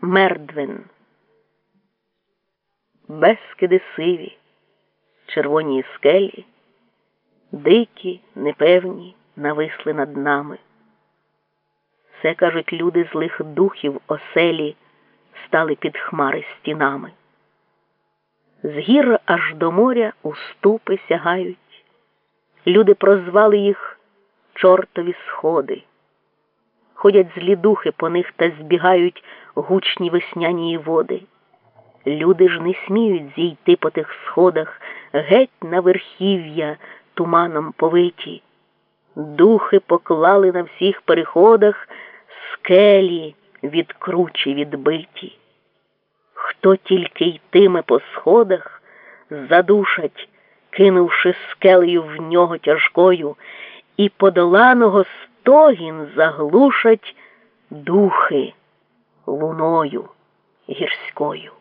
Мердвин. Безкиди сиві, червоні скелі, дикі, непевні, нависли над нами. Все, кажуть, люди злих духів оселі стали під хмари стінами. З гір аж до моря уступи сягають. Люди прозвали їх чортові сходи. Ходять злі духи по них та збігають гучні весняні води. Люди ж не сміють зійти по тих сходах геть на верхів'я туманом повиті. Духи поклали на всіх переходах скелі від кручі відбиті. Хто тільки йтиме по сходах, задушать, кинувши скелею в нього тяжкою, і подоланого стогін заглушать духи луною гірською.